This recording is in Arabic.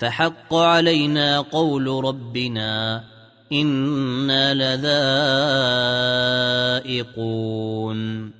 فحق علينا قول ربنا إنا لذائقون.